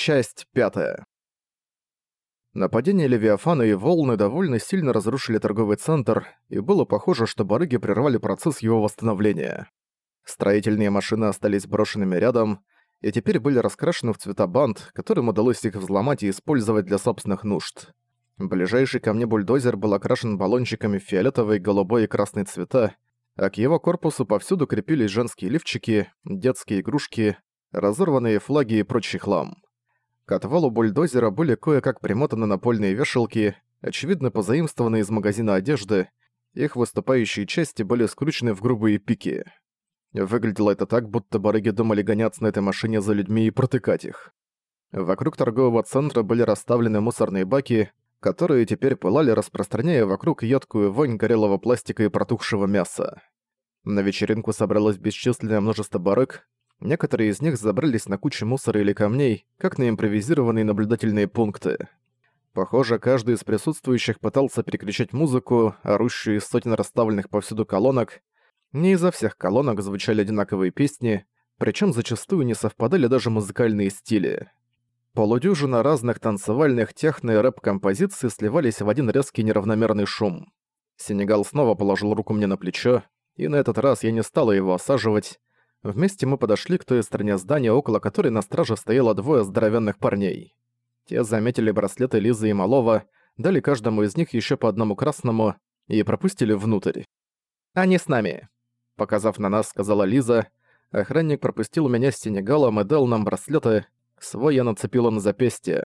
Часть пятая. Нападение Левиафана и волны довольно сильно разрушили торговый центр, и было похоже, что барыги прервали процесс его восстановления. Строительные машины остались брошенными рядом, и теперь были раскрашены в цвета банд, которым удалось их взломать и использовать для собственных нужд. Ближайший ко мне бульдозер был окрашен баллончиками фиолетовой, голубой и красной цвета, а к его корпусу повсюду крепились женские лифчики, детские игрушки, разорванные флаги и прочий хлам. К отвалу бульдозера были кое-как примотаны напольные вешалки, очевидно позаимствованные из магазина одежды, их выступающие части были скручены в грубые пики. Выглядело это так, будто барыги думали гоняться на этой машине за людьми и протыкать их. Вокруг торгового центра были расставлены мусорные баки, которые теперь пылали, распространяя вокруг едкую вонь горелого пластика и протухшего мяса. На вечеринку собралось бесчисленное множество барыг, Некоторые из них забрались на кучу мусора или камней, как на импровизированные наблюдательные пункты. Похоже, каждый из присутствующих пытался перекричать музыку, орущую из сотен расставленных повсюду колонок. Не изо всех колонок звучали одинаковые песни, причем зачастую не совпадали даже музыкальные стили. Полудюжина разных танцевальных техно- и рэп-композиций сливались в один резкий неравномерный шум. Сенегал снова положил руку мне на плечо, и на этот раз я не стала его осаживать, Вместе мы подошли к той стороне здания, около которой на страже стояло двое здоровенных парней. Те заметили браслеты Лизы и Малова, дали каждому из них еще по одному красному и пропустили внутрь. «Они с нами», — показав на нас, сказала Лиза. Охранник пропустил меня с Сенегалом и дал нам браслеты, свой я нацепила на запястье.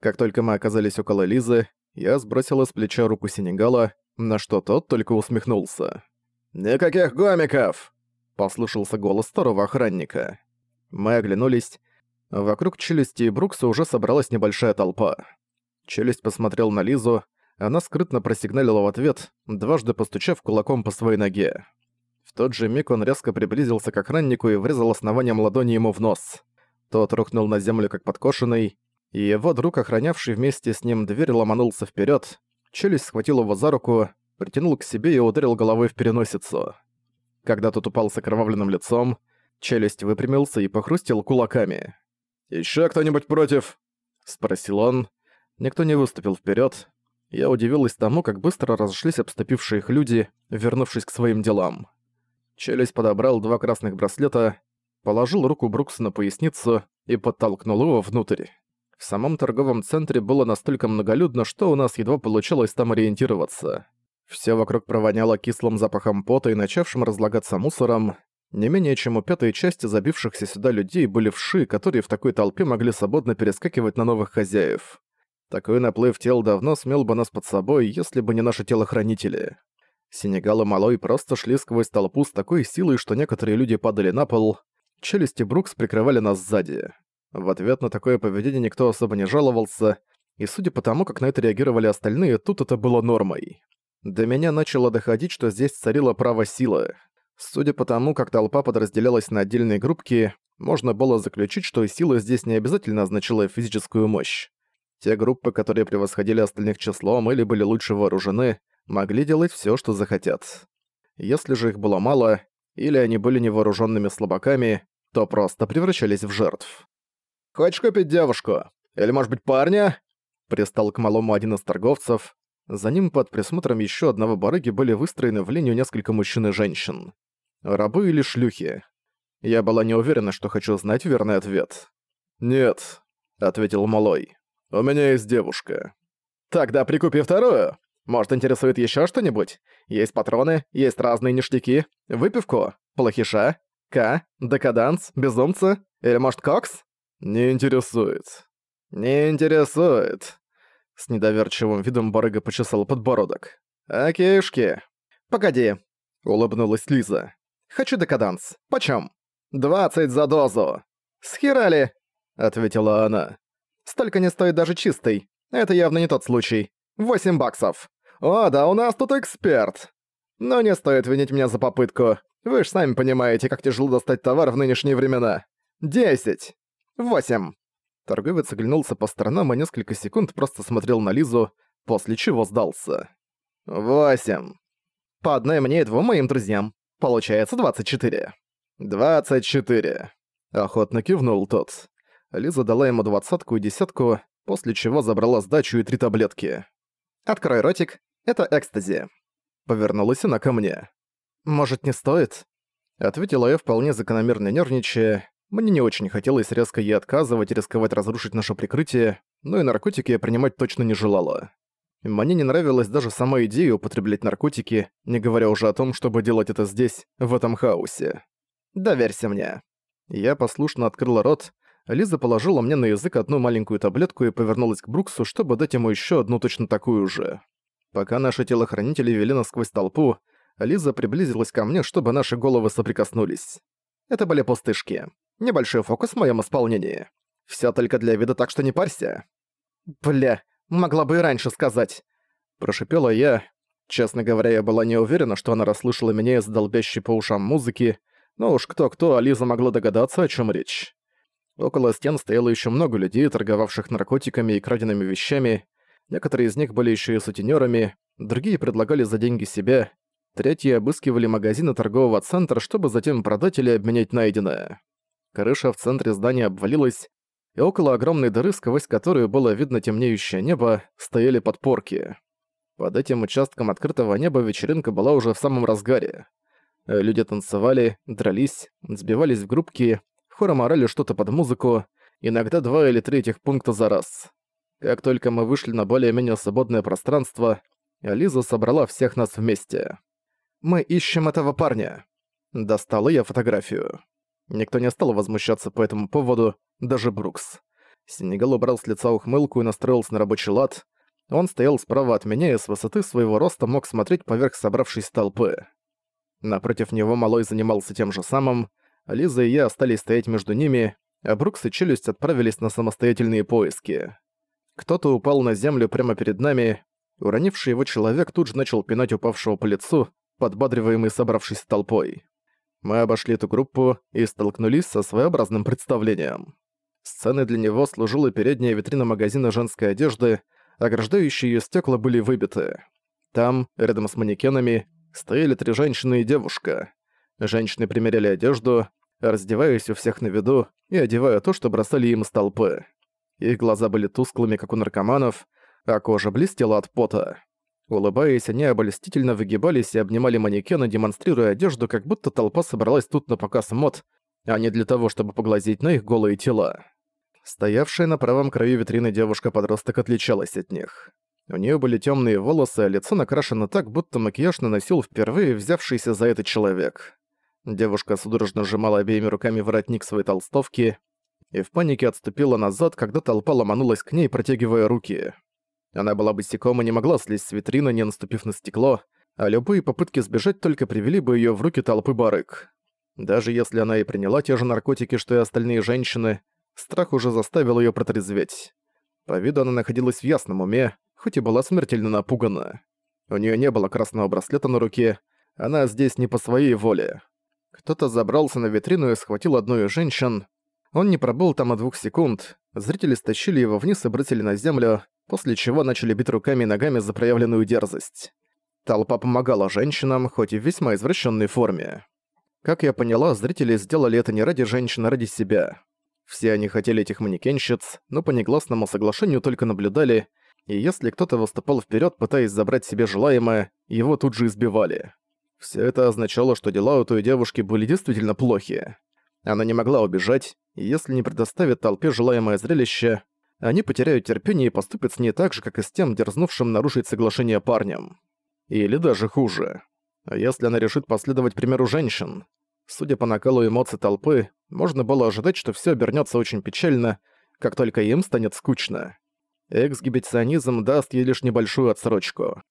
Как только мы оказались около Лизы, я сбросила с плеча руку Сенегала, на что тот только усмехнулся. «Никаких гомиков!» Послышался голос второго охранника. Мы оглянулись. Вокруг челюсти и Брукса уже собралась небольшая толпа. Челюсть посмотрел на Лизу, она скрытно просигналила в ответ, дважды постучав кулаком по своей ноге. В тот же миг он резко приблизился к охраннику и врезал основанием ладони ему в нос. Тот рухнул на землю как подкошенный, и его друг, охранявший вместе с ним дверь, ломанулся вперед. Челюсть схватил его за руку, притянул к себе и ударил головой в переносицу. Когда тот упал с окровавленным лицом, челюсть выпрямился и похрустил кулаками. «Ещё кто-нибудь против?» — спросил он. Никто не выступил вперёд. Я удивилась тому, как быстро разошлись обступившие их люди, вернувшись к своим делам. Челюсть подобрал два красных браслета, положил руку Брукса на поясницу и подтолкнул его внутрь. В самом торговом центре было настолько многолюдно, что у нас едва получилось там ориентироваться. Все вокруг провоняло кислым запахом пота и начавшим разлагаться мусором. Не менее чем у пятой части забившихся сюда людей были вши, которые в такой толпе могли свободно перескакивать на новых хозяев. Такой наплыв тел давно смел бы нас под собой, если бы не наши телохранители. Сенегал и Малой просто шли сквозь толпу с такой силой, что некоторые люди падали на пол. Челюсти Брукс прикрывали нас сзади. В ответ на такое поведение никто особо не жаловался, и судя по тому, как на это реагировали остальные, тут это было нормой. До меня начало доходить, что здесь царила право силы. Судя по тому, как толпа подразделялась на отдельные группки, можно было заключить, что сила здесь не обязательно означала физическую мощь. Те группы, которые превосходили остальных числом или были лучше вооружены, могли делать всё, что захотят. Если же их было мало, или они были невооруженными слабаками, то просто превращались в жертв. «Хочешь купить девушку? Или, может быть, парня?» Пристал к малому один из торговцев, за ним под присмотром еще одного барыги были выстроены в линию несколько мужчин и женщин. Рабы или шлюхи? Я была не уверена, что хочу знать верный ответ. «Нет», — ответил Малой. «У меня есть девушка». «Тогда прикупи вторую. Может, интересует еще что-нибудь? Есть патроны, есть разные ништяки, выпивку, плохиша, К, декаданс, безумца или, может, кокс?» «Не интересует». «Не интересует», с недоверчивым видом барыга почесал подбородок. «Окейшки». «Погоди», — улыбнулась Лиза. «Хочу декаданс. Почем?» «Двадцать за дозу». «Схерали», — ответила она. «Столько не стоит даже чистый. Это явно не тот случай. Восемь баксов». «О, да у нас тут эксперт». «Но не стоит винить меня за попытку. Вы ж сами понимаете, как тяжело достать товар в нынешние времена. Десять. Восемь». Торговец оглянулся по сторонам и несколько секунд просто смотрел на Лизу, после чего сдался. «Восемь. По одной мне и двум моим друзьям. Получается двадцать четыре». «Двадцать четыре», — охотно кивнул тот. Лиза дала ему двадцатку и десятку, после чего забрала сдачу и три таблетки. «Открой ротик, это экстази». Повернулась она ко мне. «Может, не стоит?» Ответила я вполне закономерно нервничая. Мне не очень хотелось резко ей отказывать и рисковать разрушить наше прикрытие, но и наркотики я принимать точно не желала. Мне не нравилась даже сама идея употреблять наркотики, не говоря уже о том, чтобы делать это здесь, в этом хаосе. «Доверься мне». Я послушно открыла рот, Лиза положила мне на язык одну маленькую таблетку и повернулась к Бруксу, чтобы дать ему еще одну точно такую же. Пока наши телохранители вели нас сквозь толпу, Лиза приблизилась ко мне, чтобы наши головы соприкоснулись. Это были пустышки. Небольшой фокус в моем исполнении. Все только для вида, так что не парься. Бля, могла бы и раньше сказать. Прошипела я. Честно говоря, я была не уверена, что она расслышала меня из долбящей по ушам музыки, но уж кто-кто, а Лиза могла догадаться, о чем речь. Около стен стояло еще много людей, торговавших наркотиками и краденными вещами. Некоторые из них были еще и сутенерами, другие предлагали за деньги себя, третьи обыскивали магазины торгового центра, чтобы затем продать или обменять найденное. Крыша в центре здания обвалилась, и около огромной дыры, сквозь которую было видно темнеющее небо, стояли подпорки. Под этим участком открытого неба вечеринка была уже в самом разгаре. Люди танцевали, дрались, сбивались в группки, хором орали что-то под музыку, иногда два или три этих пункта за раз. Как только мы вышли на более-менее свободное пространство, Лиза собрала всех нас вместе. «Мы ищем этого парня». Достала я фотографию. Никто не стал возмущаться по этому поводу, даже Брукс. Сенегал убрал с лица ухмылку и настроился на рабочий лад. Он стоял справа от меня и с высоты своего роста мог смотреть поверх собравшейся толпы. Напротив него Малой занимался тем же самым, Лиза и я остались стоять между ними, а Брукс и Челюсть отправились на самостоятельные поиски. Кто-то упал на землю прямо перед нами, уронивший его человек тут же начал пинать упавшего по лицу, подбадриваемый собравшейся толпой. Мы обошли эту группу и столкнулись со своеобразным представлением. Сценой для него служила передняя витрина магазина женской одежды, ограждающие ее стекла были выбиты. Там, рядом с манекенами, стояли три женщины и девушка. Женщины примеряли одежду, раздеваясь у всех на виду и одевая то, что бросали им из толпы. Их глаза были тусклыми, как у наркоманов, а кожа блестела от пота. Улыбаясь, они обольстительно выгибались и обнимали манекена, демонстрируя одежду, как будто толпа собралась тут на показ мод, а не для того, чтобы поглазеть на их голые тела. Стоявшая на правом краю витрины девушка-подросток отличалась от них. У нее были темные волосы, а лицо накрашено так, будто макияж наносил впервые взявшийся за это человек. Девушка судорожно сжимала обеими руками воротник своей толстовки и в панике отступила назад, когда толпа ломанулась к ней, протягивая руки. Она была босиком и не могла слезть с витрины, не наступив на стекло, а любые попытки сбежать только привели бы её в руки толпы барыг. Даже если она и приняла те же наркотики, что и остальные женщины, страх уже заставил её протрезветь. По виду она находилась в ясном уме, хоть и была смертельно напугана. У неё не было красного браслета на руке, она здесь не по своей воле. Кто-то забрался на витрину и схватил одну из женщин. Он не пробыл там и двух секунд. Зрители стащили его вниз и бросили на землю, после чего начали бить руками и ногами за проявленную дерзость. Толпа помогала женщинам, хоть и в весьма извращенной форме. Как я поняла, зрители сделали это не ради женщин, а ради себя. Все они хотели этих манекенщиц, но по негласному соглашению только наблюдали, и если кто-то выступал вперед, пытаясь забрать себе желаемое, его тут же избивали. Все это означало, что дела у той девушки были действительно плохи. Она не могла убежать, и если не предоставит толпе желаемое зрелище, они потеряют терпение и поступят с ней так же, как и с тем, дерзнувшим нарушить соглашение парнем. Или даже хуже. А если она решит последовать примеру женщин? Судя по накалу эмоций толпы, можно было ожидать, что все обернется очень печально, как только им станет скучно. Эксгибиционизм даст ей лишь небольшую отсрочку.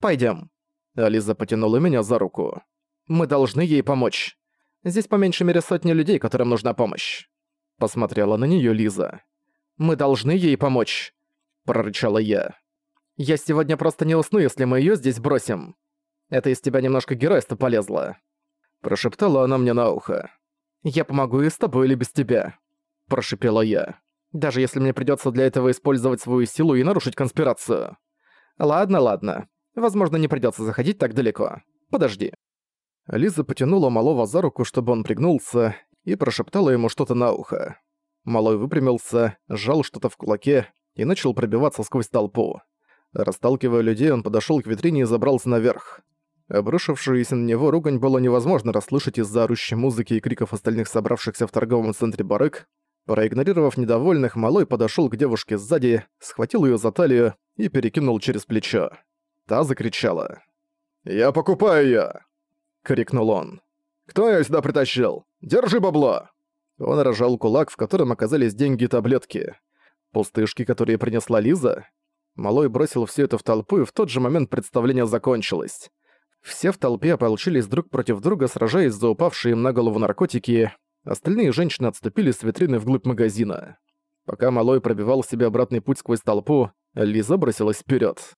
Пойдем. Ализа потянула меня за руку. «Мы должны ей помочь. Здесь по меньшей мере сотни людей, которым нужна помощь». Посмотрела на неё Лиза. «Мы должны ей помочь», — прорычала я. «Я сегодня просто не усну, если мы её здесь бросим. Это из тебя немножко геройство полезло». Прошептала она мне на ухо. «Я помогу и с тобой или без тебя», — прошипела я. «Даже если мне придётся для этого использовать свою силу и нарушить конспирацию». «Ладно, ладно. Возможно, не придётся заходить так далеко. Подожди». Лиза потянула малого за руку, чтобы он пригнулся, и прошептала ему что-то на ухо. Малой выпрямился, сжал что-то в кулаке и начал пробиваться сквозь толпу. Расталкивая людей, он подошёл к витрине и забрался наверх. Обрушившуюся на него ругань было невозможно расслышать из-за орущей музыки и криков остальных собравшихся в торговом центре барык. Проигнорировав недовольных, Малой подошёл к девушке сзади, схватил её за талию и перекинул через плечо. Та закричала. «Я покупаю её!» — крикнул он. «Кто её сюда притащил? Держи бабло!» Он рожал кулак, в котором оказались деньги и таблетки. Пустышки, которые принесла Лиза? Малой бросил всё это в толпу, и в тот же момент представление закончилось. Все в толпе ополчились друг против друга, сражаясь за упавшие им на голову наркотики. Остальные женщины отступили с витрины вглубь магазина. Пока Малой пробивал себе обратный путь сквозь толпу, Лиза бросилась вперед.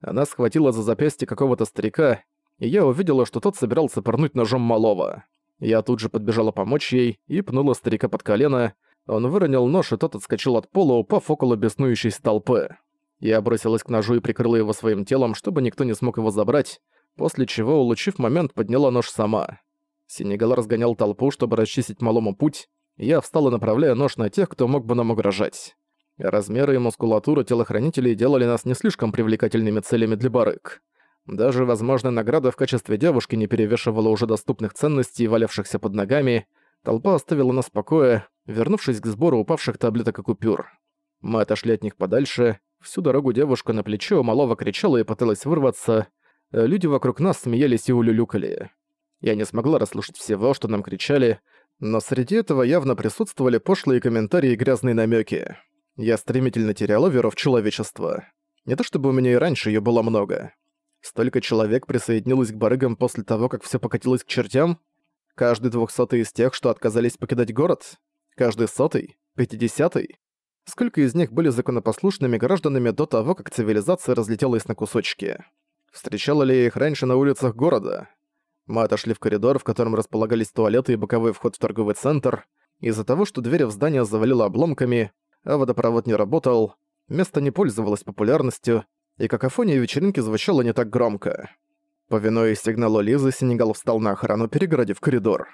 Она схватила за запястье какого-то старика, и я увидела, что тот собирался пырнуть ножом Малова. Я тут же подбежала помочь ей и пнула старика под колено. Он выронил нож, и тот отскочил от пола, упав около беснующейся толпы. Я бросилась к ножу и прикрыла его своим телом, чтобы никто не смог его забрать, после чего, улучив момент, подняла нож сама. Сенегал разгонял толпу, чтобы расчистить малому путь, я встала, направляя нож на тех, кто мог бы нам угрожать. Размеры и мускулатура телохранителей делали нас не слишком привлекательными целями для барык. Даже возможная награда в качестве девушки не перевешивала уже доступных ценностей, валявшихся под ногами. Толпа оставила нас в покое, вернувшись к сбору упавших таблеток и купюр. Мы отошли от них подальше. Всю дорогу девушка на плечо малого кричала и пыталась вырваться. Люди вокруг нас смеялись и улюлюкали. Я не смогла расслышать всего, что нам кричали, но среди этого явно присутствовали пошлые комментарии и грязные намеки. Я стремительно теряла веру в человечество. Не то чтобы у меня и раньше ее было много. Столько человек присоединилось к барыгам после того, как все покатилось к чертям? Каждый двухсотый из тех, что отказались покидать город? Каждый сотый? Пятидесятый? Сколько из них были законопослушными гражданами до того, как цивилизация разлетелась на кусочки? Встречала ли их раньше на улицах города? Мы отошли в коридор, в котором располагались туалеты и боковой вход в торговый центр. Из-за того, что дверь в здание завалило обломками, а водопровод не работал, место не пользовалось популярностью, и какофония вечеринки звучала не так громко. Повинуясь сигналу Лизы, Сенегал встал на охрану, перегородив коридор.